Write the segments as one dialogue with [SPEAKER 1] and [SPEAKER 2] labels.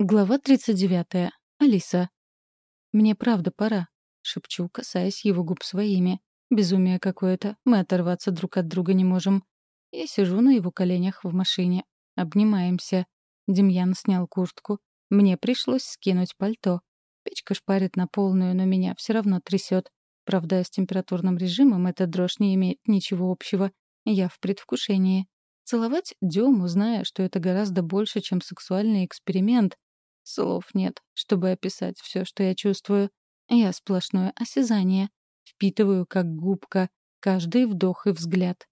[SPEAKER 1] Глава 39. Алиса. «Мне правда пора», — шепчу, касаясь его губ своими. «Безумие какое-то. Мы оторваться друг от друга не можем». Я сижу на его коленях в машине. Обнимаемся. Демьян снял куртку. Мне пришлось скинуть пальто. Печка шпарит на полную, но меня все равно трясет. Правда, с температурным режимом эта дрожь не имеет ничего общего. Я в предвкушении. Целовать Дему, зная, что это гораздо больше, чем сексуальный эксперимент, Слов нет, чтобы описать все, что я чувствую. Я сплошное осязание. Впитываю, как губка, каждый вдох и взгляд.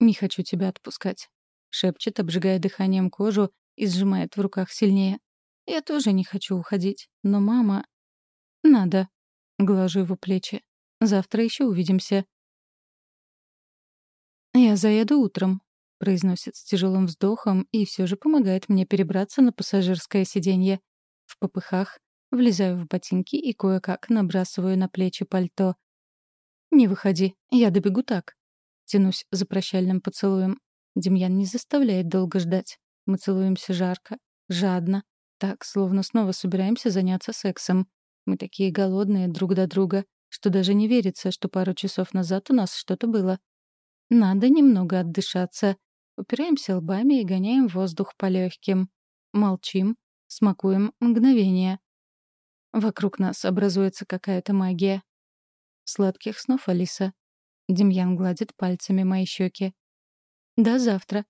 [SPEAKER 1] «Не хочу тебя отпускать», — шепчет, обжигая дыханием кожу и сжимает в руках сильнее. «Я тоже не хочу уходить, но мама...» «Надо», — глажу его плечи. «Завтра еще увидимся». «Я заеду утром», — произносит с тяжелым вздохом и все же помогает мне перебраться на пассажирское сиденье. В попыхах влезаю в ботинки и кое-как набрасываю на плечи пальто. «Не выходи, я добегу так». Тянусь за прощальным поцелуем. Демьян не заставляет долго ждать. Мы целуемся жарко, жадно, так, словно снова собираемся заняться сексом. Мы такие голодные друг до друга, что даже не верится, что пару часов назад у нас что-то было. Надо немного отдышаться, Упираемся лбами и гоняем воздух по легким. Молчим, смакуем мгновение. Вокруг нас образуется какая-то магия. Сладких снов, Алиса. Демьян гладит пальцами мои щеки. До завтра.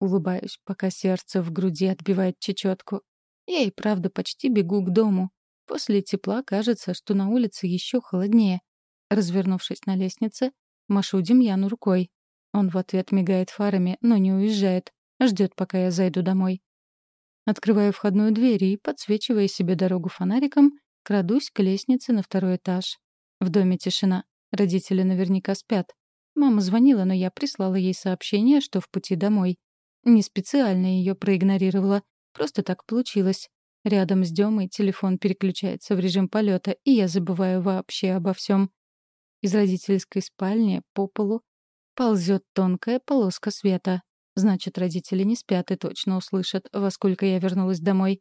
[SPEAKER 1] Улыбаюсь, пока сердце в груди отбивает чечетку. Я и правда почти бегу к дому. После тепла кажется, что на улице еще холоднее. Развернувшись на лестнице, машу Демьяну рукой. Он в ответ мигает фарами, но не уезжает. Ждет, пока я зайду домой. Открываю входную дверь и, подсвечивая себе дорогу фонариком, крадусь к лестнице на второй этаж. В доме тишина. Родители наверняка спят. Мама звонила, но я прислала ей сообщение, что в пути домой. Не специально ее проигнорировала. Просто так получилось. Рядом с Демой телефон переключается в режим полета, и я забываю вообще обо всем. Из родительской спальни по полу Ползет тонкая полоска света. Значит, родители не спят и точно услышат, во сколько я вернулась домой.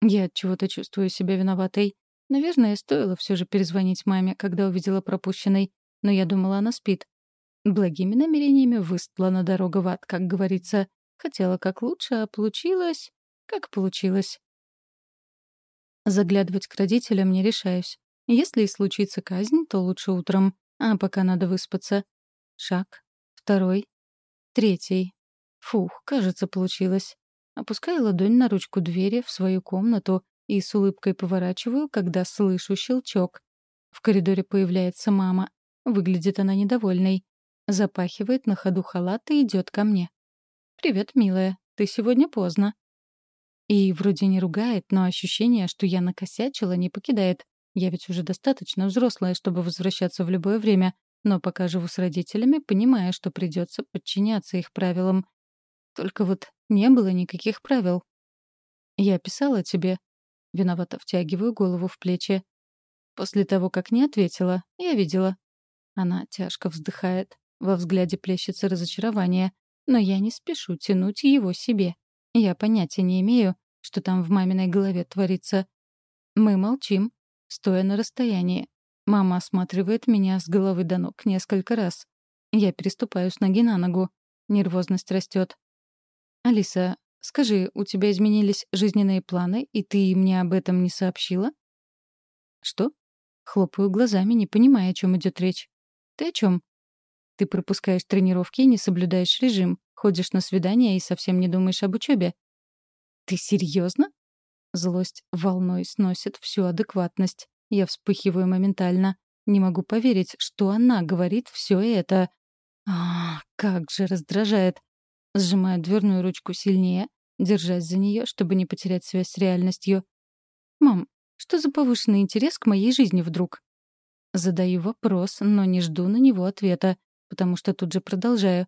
[SPEAKER 1] Я от чего-то чувствую себя виноватой. Наверное, стоило все же перезвонить маме, когда увидела пропущенной, но я думала, она спит. Благими намерениями выстлана дорога в ад, как говорится. Хотела как лучше, а получилось... как получилось. Заглядывать к родителям не решаюсь. Если и случится казнь, то лучше утром. А пока надо выспаться. Шаг. Второй. Третий. Фух, кажется, получилось. Опускаю ладонь на ручку двери в свою комнату и с улыбкой поворачиваю, когда слышу щелчок. В коридоре появляется мама. Выглядит она недовольной. Запахивает на ходу халат и идет ко мне. «Привет, милая. Ты сегодня поздно». И вроде не ругает, но ощущение, что я накосячила, не покидает. Я ведь уже достаточно взрослая, чтобы возвращаться в любое время, но пока живу с родителями, понимая, что придется подчиняться их правилам. Только вот не было никаких правил. Я писала тебе. Виновато втягиваю голову в плечи. После того, как не ответила, я видела. Она тяжко вздыхает. Во взгляде плещется разочарование. Но я не спешу тянуть его себе. Я понятия не имею, что там в маминой голове творится. Мы молчим, стоя на расстоянии, Мама осматривает меня с головы до ног несколько раз. Я переступаю с ноги на ногу. Нервозность растет. «Алиса, скажи, у тебя изменились жизненные планы, и ты мне об этом не сообщила?» «Что?» Хлопаю глазами, не понимая, о чем идет речь. «Ты о чем?» «Ты пропускаешь тренировки и не соблюдаешь режим, ходишь на свидания и совсем не думаешь об учебе». «Ты серьезно?» Злость волной сносит всю адекватность. Я вспыхиваю моментально. Не могу поверить, что она говорит все это. А, как же раздражает. Сжимаю дверную ручку сильнее, держась за нее, чтобы не потерять связь с реальностью. «Мам, что за повышенный интерес к моей жизни вдруг?» Задаю вопрос, но не жду на него ответа, потому что тут же продолжаю.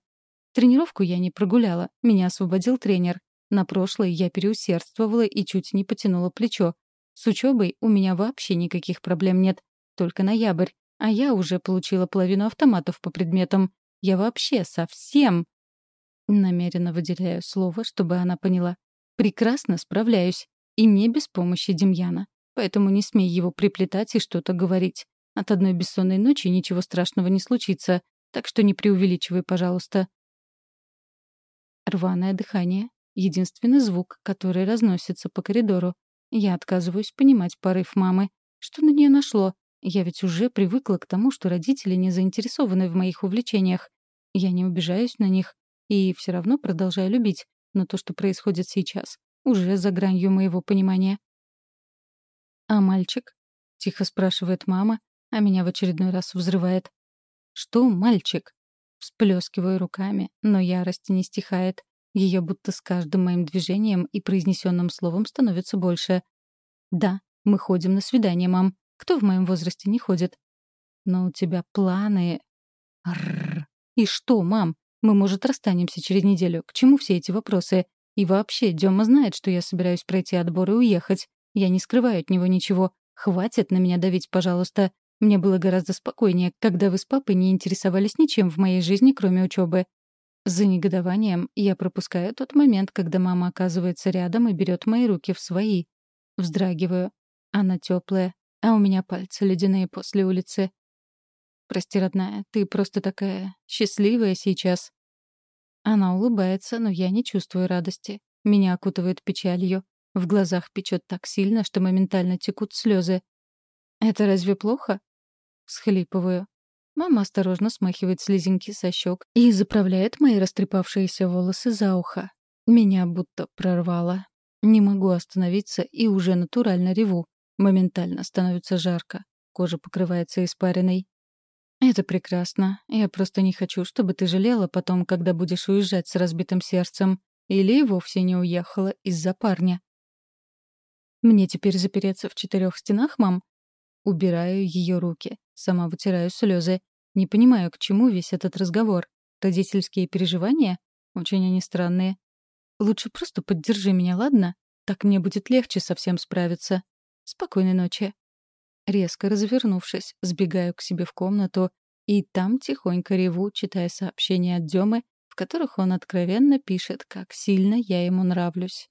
[SPEAKER 1] Тренировку я не прогуляла, меня освободил тренер. На прошлой я переусердствовала и чуть не потянула плечо. С учебой у меня вообще никаких проблем нет. Только ноябрь. А я уже получила половину автоматов по предметам. Я вообще совсем... Намеренно выделяю слово, чтобы она поняла. Прекрасно справляюсь. И не без помощи Демьяна. Поэтому не смей его приплетать и что-то говорить. От одной бессонной ночи ничего страшного не случится, так что не преувеличивай, пожалуйста. Рваное дыхание. Единственный звук, который разносится по коридору. Я отказываюсь понимать порыв мамы. Что на нее нашло? Я ведь уже привыкла к тому, что родители не заинтересованы в моих увлечениях. Я не обижаюсь на них и все равно продолжаю любить, но то, что происходит сейчас, уже за гранью моего понимания. «А мальчик?» — тихо спрашивает мама, а меня в очередной раз взрывает. «Что мальчик?» Всплескиваю руками, но ярость не стихает. Ее будто с каждым моим движением и произнесенным словом становится больше. «Да, мы ходим на свидание, мам. Кто в моем возрасте не ходит?» «Но у тебя планы...» Рррр. «И что, мам? Мы, может, расстанемся через неделю. К чему все эти вопросы? И вообще, Дема знает, что я собираюсь пройти отбор и уехать. Я не скрываю от него ничего. Хватит на меня давить, пожалуйста. Мне было гораздо спокойнее, когда вы с папой не интересовались ничем в моей жизни, кроме учебы. За негодованием я пропускаю тот момент, когда мама оказывается рядом и берет мои руки в свои. Вздрагиваю. Она теплая, а у меня пальцы ледяные после улицы. Прости, родная, ты просто такая счастливая сейчас. Она улыбается, но я не чувствую радости. Меня окутывает печалью. В глазах печет так сильно, что моментально текут слезы. «Это разве плохо?» Схлипываю. Мама осторожно смахивает слезинки со щек и заправляет мои растрепавшиеся волосы за ухо. Меня будто прорвало. Не могу остановиться и уже натурально реву. Моментально становится жарко. Кожа покрывается испариной. «Это прекрасно. Я просто не хочу, чтобы ты жалела потом, когда будешь уезжать с разбитым сердцем. Или и вовсе не уехала из-за парня. Мне теперь запереться в четырех стенах, мам? Убираю ее руки, сама вытираю слезы. Не понимаю, к чему весь этот разговор. Родительские переживания? Очень они странные. Лучше просто поддержи меня, ладно? Так мне будет легче совсем справиться. Спокойной ночи. Резко развернувшись, сбегаю к себе в комнату и там тихонько реву, читая сообщения от Демы, в которых он откровенно пишет, как сильно я ему нравлюсь.